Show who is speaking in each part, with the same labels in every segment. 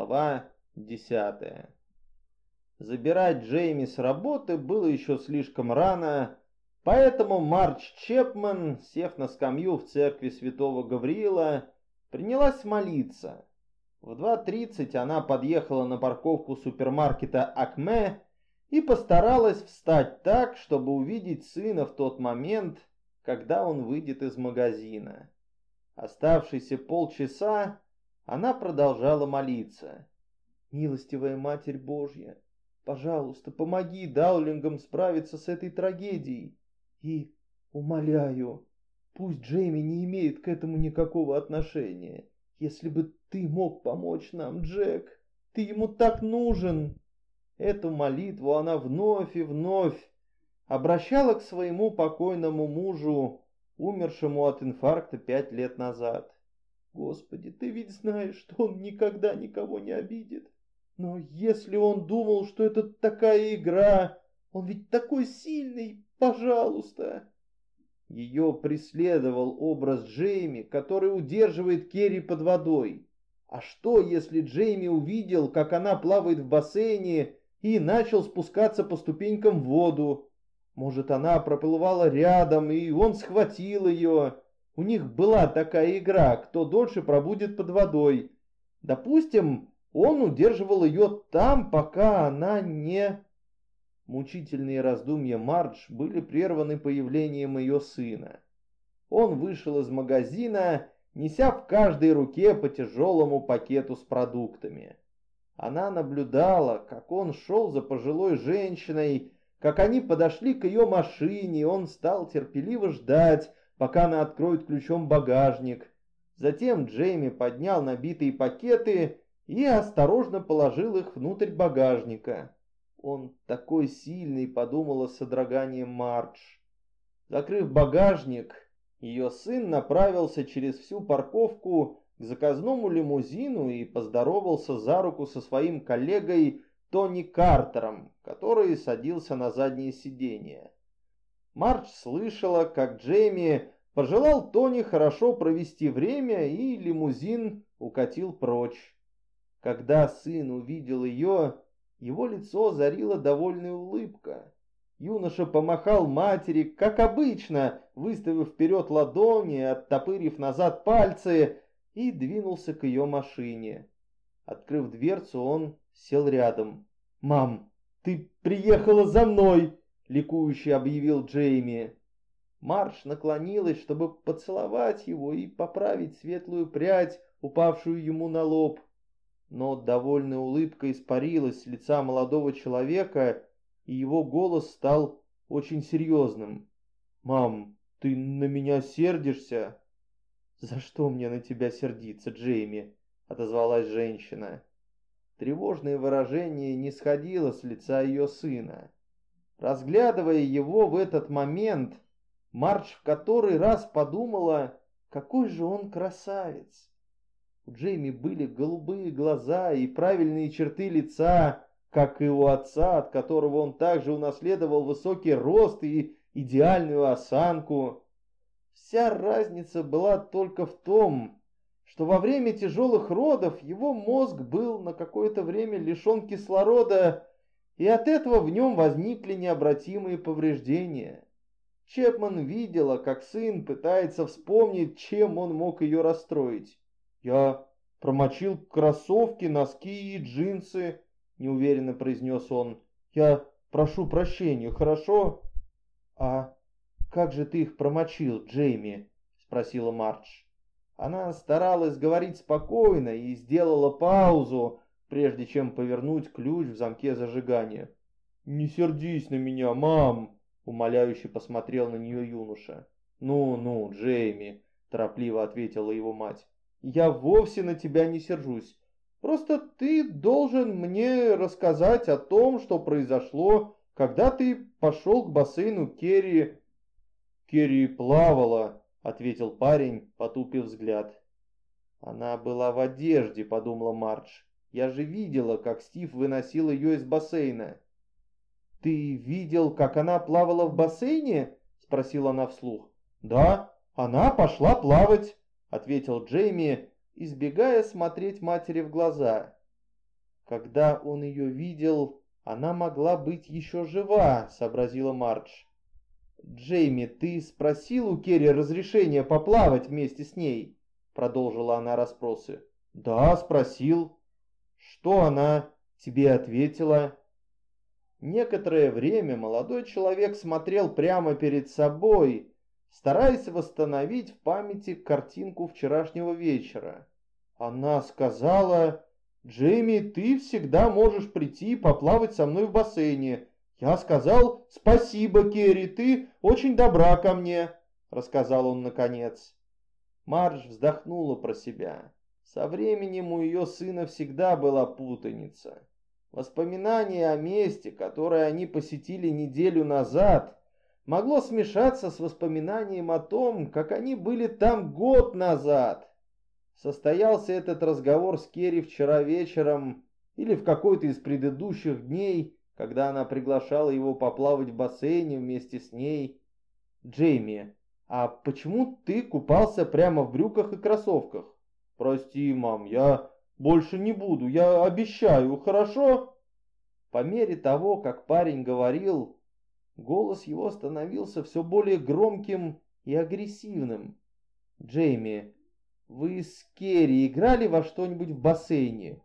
Speaker 1: Глава 10. Забирать Джейми с работы было еще слишком рано, поэтому Марч Чепман, сев на скамью в церкви святого Гавриила, принялась молиться. В 2.30 она подъехала на парковку супермаркета «Акме» и постаралась встать так, чтобы увидеть сына в тот момент, когда он выйдет из магазина. Оставшиеся полчаса она продолжала молиться. «Милостивая Матерь Божья, пожалуйста, помоги Даулингам справиться с этой трагедией. И, умоляю, пусть Джейми не имеет к этому никакого отношения. Если бы ты мог помочь нам, Джек, ты ему так нужен!» Эту молитву она вновь и вновь обращала к своему покойному мужу, умершему от инфаркта пять лет назад. Господи, ты ведь знаешь, что он никогда никого не обидит. Но если он думал, что это такая игра, он ведь такой сильный, пожалуйста. Ее преследовал образ Джейми, который удерживает Керри под водой. А что, если Джейми увидел, как она плавает в бассейне и начал спускаться по ступенькам в воду? Может, она проплывала рядом, и он схватил ее. У них была такая игра, кто дольше пробудет под водой. Допустим, он удерживал ее там, пока она не... Мучительные раздумья Мардж были прерваны появлением ее сына. Он вышел из магазина, неся в каждой руке по тяжелому пакету с продуктами. Она наблюдала, как он шел за пожилой женщиной, как они подошли к ее машине, он стал терпеливо ждать, пока она откроет ключом багажник. Затем Джейми поднял набитые пакеты и осторожно положил их внутрь багажника. Он такой сильный, подумала с содроганием Мардж. Закрыв багажник, ее сын направился через всю парковку к заказному лимузину и поздоровался за руку со своим коллегой Тони Картером, который садился на заднее сиденье. Мардж слышала, как Джейми пожелал Тони хорошо провести время, и лимузин укатил прочь. Когда сын увидел ее, его лицо озарила довольная улыбка. Юноша помахал матери, как обычно, выставив вперед ладони, оттопырив назад пальцы, и двинулся к ее машине. Открыв дверцу, он сел рядом. «Мам, ты приехала за мной!» Ликующе объявил Джейми. Марш наклонилась, чтобы поцеловать его и поправить светлую прядь, упавшую ему на лоб. Но довольная улыбка испарилась с лица молодого человека, и его голос стал очень серьезным. «Мам, ты на меня сердишься?» «За что мне на тебя сердиться, Джейми?» — отозвалась женщина. Тревожное выражение не сходило с лица ее сына. Разглядывая его в этот момент, Марч в который раз подумала, какой же он красавец. У Джейми были голубые глаза и правильные черты лица, как и у отца, от которого он также унаследовал высокий рост и идеальную осанку. Вся разница была только в том, что во время тяжелых родов его мозг был на какое-то время лишен кислорода и от этого в нем возникли необратимые повреждения. Чепман видела, как сын пытается вспомнить, чем он мог ее расстроить. «Я промочил кроссовки, носки и джинсы», — неуверенно произнес он. «Я прошу прощения, хорошо?» «А как же ты их промочил, Джейми?» — спросила Мардж. Она старалась говорить спокойно и сделала паузу, прежде чем повернуть ключ в замке зажигания. «Не сердись на меня, мам!» — умоляюще посмотрел на нее юноша. «Ну-ну, Джейми!» — торопливо ответила его мать. «Я вовсе на тебя не сержусь. Просто ты должен мне рассказать о том, что произошло, когда ты пошел к бассейну Керри...» «Керри плавала», — ответил парень, потупив взгляд. «Она была в одежде», — подумала Мардж. Я же видела, как Стив выносил ее из бассейна. «Ты видел, как она плавала в бассейне?» — спросила она вслух. «Да, она пошла плавать», — ответил Джейми, избегая смотреть матери в глаза. Когда он ее видел, она могла быть еще жива, сообразила Мардж. «Джейми, ты спросил у Керри разрешения поплавать вместе с ней?» Продолжила она расспросы. «Да, спросил». «Что она тебе ответила?» Некоторое время молодой человек смотрел прямо перед собой, стараясь восстановить в памяти картинку вчерашнего вечера. Она сказала, «Джейми, ты всегда можешь прийти и поплавать со мной в бассейне». Я сказал, «Спасибо, Керри, ты очень добра ко мне», — рассказал он наконец. Мардж вздохнула про себя. Со временем у ее сына всегда была путаница. Воспоминание о месте, которое они посетили неделю назад, могло смешаться с воспоминанием о том, как они были там год назад. Состоялся этот разговор с Керри вчера вечером или в какой-то из предыдущих дней, когда она приглашала его поплавать в бассейне вместе с ней. «Джейми, а почему ты купался прямо в брюках и кроссовках?» «Прости, мам, я больше не буду, я обещаю, хорошо?» По мере того, как парень говорил, голос его становился все более громким и агрессивным. «Джейми, вы с Керри играли во что-нибудь в бассейне?»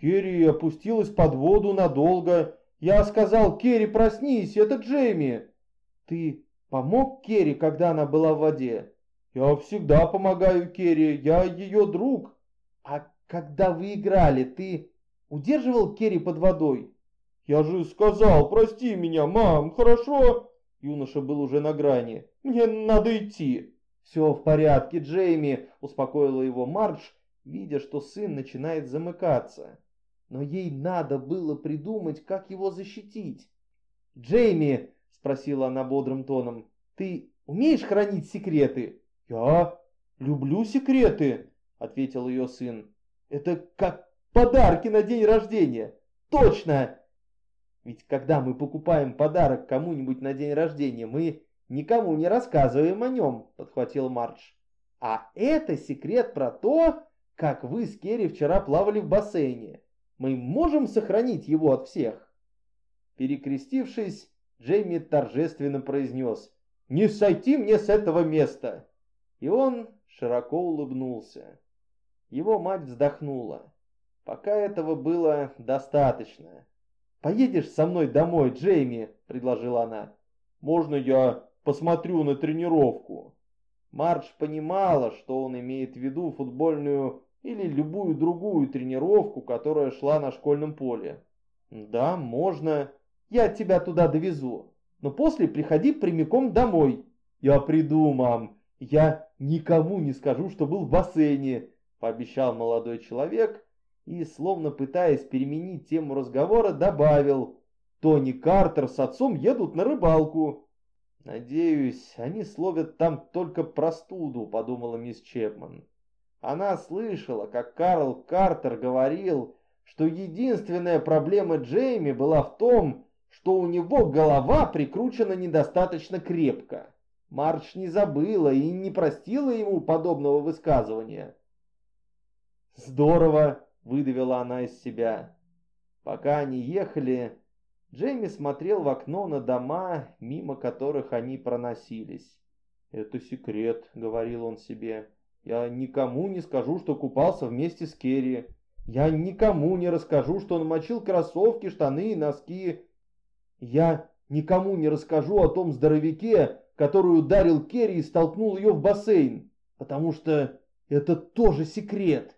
Speaker 1: Керри опустилась под воду надолго. Я сказал, Керри, проснись, это Джейми. Ты помог Керри, когда она была в воде? Я всегда помогаю Керри, я ее друг. А когда вы играли, ты удерживал Керри под водой? Я же сказал, прости меня, мам, хорошо? Юноша был уже на грани. Мне надо идти. Все в порядке, Джейми, успокоила его Мардж, видя, что сын начинает замыкаться. Но ей надо было придумать, как его защитить. «Джейми!» — спросила она бодрым тоном. «Ты умеешь хранить секреты?» «Я люблю секреты», — ответил ее сын. «Это как подарки на день рождения». «Точно!» Ведь когда мы покупаем подарок кому-нибудь на день рождения, мы никому не рассказываем о нем, подхватил Мардж. А это секрет про то, как вы с Керри вчера плавали в бассейне. Мы можем сохранить его от всех. Перекрестившись, Джейми торжественно произнес «Не сойти мне с этого места!» И он широко улыбнулся. Его мать вздохнула. Пока этого было достаточно. «Поедешь со мной домой, Джейми?» – предложила она. «Можно я посмотрю на тренировку?» Мардж понимала, что он имеет в виду футбольную или любую другую тренировку, которая шла на школьном поле. «Да, можно. Я тебя туда довезу. Но после приходи прямиком домой». «Я приду, мам. Я никому не скажу, что был в бассейне», — пообещал молодой человек и, словно пытаясь переменить тему разговора, добавил «Тони Картер с отцом едут на рыбалку». «Надеюсь, они словят там только простуду», — подумала мисс Чепман. Она слышала, как Карл Картер говорил, что единственная проблема Джейми была в том, что у него голова прикручена недостаточно крепко. Марч не забыла и не простила ему подобного высказывания. «Здорово!» — выдавила она из себя. Пока они ехали, Джейми смотрел в окно на дома, мимо которых они проносились. «Это секрет», — говорил он себе. Я никому не скажу, что купался вместе с Керри. Я никому не расскажу, что намочил кроссовки, штаны и носки. Я никому не расскажу о том здоровяке, который ударил Керри и столкнул ее в бассейн, потому что это тоже секрет.